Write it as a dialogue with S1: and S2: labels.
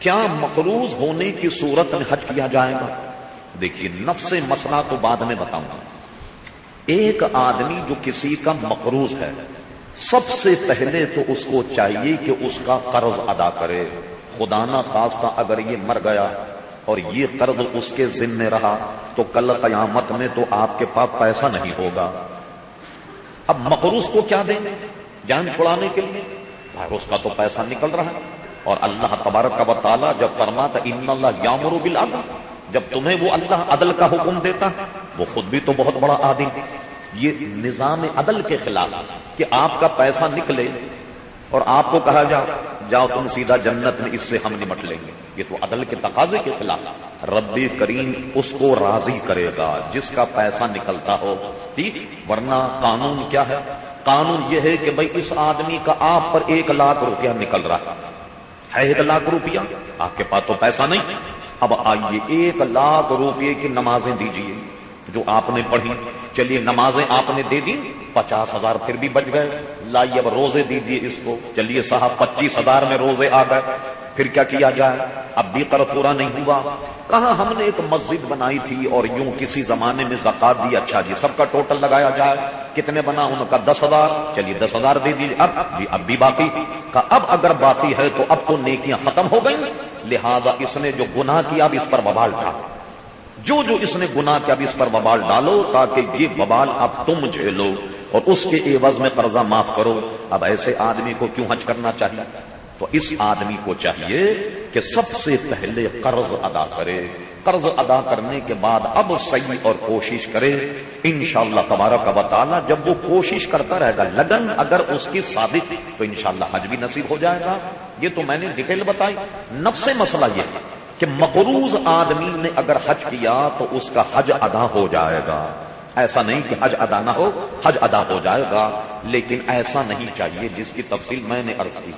S1: کیا مقروض ہونے کی صورت میں حج کیا جائے گا؟ دیکھیے، نفس مسئلہ تو بعد میں بتاؤں گا۔ ایک آدمی جو کسی کا مقروض ہے، سب سے پہلے تو اس کو چاہیے کہ اس کا قرض ادا کرے۔ خدا نہ خواستہ اگر یہ مر گیا اور یہ قرض اس کے ذمے رہا، تو کل قیامت میں تو آپ کے پاس پیسہ نہیں ہوگا۔ اب مقروض کو کیا دیں؟ جان چھڑانے کے لیے؟ اس کا تو پیسہ نکل رہا ہے۔ اور اللہ تبارک کا تعالیٰ جب فرماتا ان اللہ یامر بالعدل جب تمہیں وہ اللہ عدل کا حکم دیتا وہ خود بھی تو بہت بڑا عادل یہ نظام عدل کے خلاف کہ آپ کا پیسہ نکلے اور آپ کو کہا جاؤ جاؤ تم سیدھا جنت میں اس سے ہم نمٹ لیں گے. یہ تو عدل کے تقاضے کے خلاف رب کریم اس کو راضی کرے گا جس کا پیسہ نکلتا ہو۔ ٹھیک؟ ورنہ قانون کیا ہے؟ قانون یہ ہے کہ بھائی اس آدمی کا آپ پر ایک لاکھ روپیہ نکل رہا ہے ایک لاکھ روپیہ؟ آپ کے پاس تو پیسہ نہیں۔ اب آئیے ایک لاکھ روپیے کی نمازیں دیجیے جو آپ نے پڑھی۔ چلیے، نمازیں آپ نے دے دی پچاس ہزار پھر بھی بچ گئے۔ لائیے، اب روزے دیجیے اس کو۔ چلیے صاحب، پچیس ہزار میں روزے آ گئے۔ پھر کیا کیا جائے؟ اب بھی قرض پورا نہیں ہوا۔ کہاں ہم نے ایک مسجد بنائی تھی اور یوں کسی زمانے میں زکات دی؟ اچھا جی سب کا ٹوٹل لگایا جائے۔ کتنے بنا؟ ان کا دس ہزار۔ چلیے، دس ہزار دے دیجیے اب جی اب بھی باقی۔ کا اب اگر باقی ہے تو اب تو نیکیاں ختم ہو گئی لہذا اس نے جو گناہ کیا، اب اس پر ببال ڈال جو جو اس نے گناہ کیا، اب اس پر ببال ڈالو تاکہ یہ ببال اب تم جھیلو۔ اور اس کے عوض میں قرضہ معاف کرو۔ اب ایسے آدمی کو کیوں حج کرنا چاہیے؟ تو اس آدمی کو چاہیے کہ سب سے پہلے قرض ادا کرے۔ قرض ادا کرنے کے بعد اب صحیح اور کوشش کرے۔ انشاءاللہ تبارک و تعالی جب وہ کوشش کرتا رہے گا لگن اگر اس کی ثابت، تو انشاءاللہ حج بھی نصیب ہو جائے گا۔ یہ تو میں نے ڈیٹیل بتائی۔ نفس مسئلہ یہ کہ مقروض آدمی نے اگر حج کیا تو اس کا حج ادا ہو جائے گا۔ ایسا نہیں کہ حج ادا نہ ہو، حج ادا ہو جائے گا، لیکن ایسا نہیں چاہیے، جس کی تفصیل میں نے عرض کی۔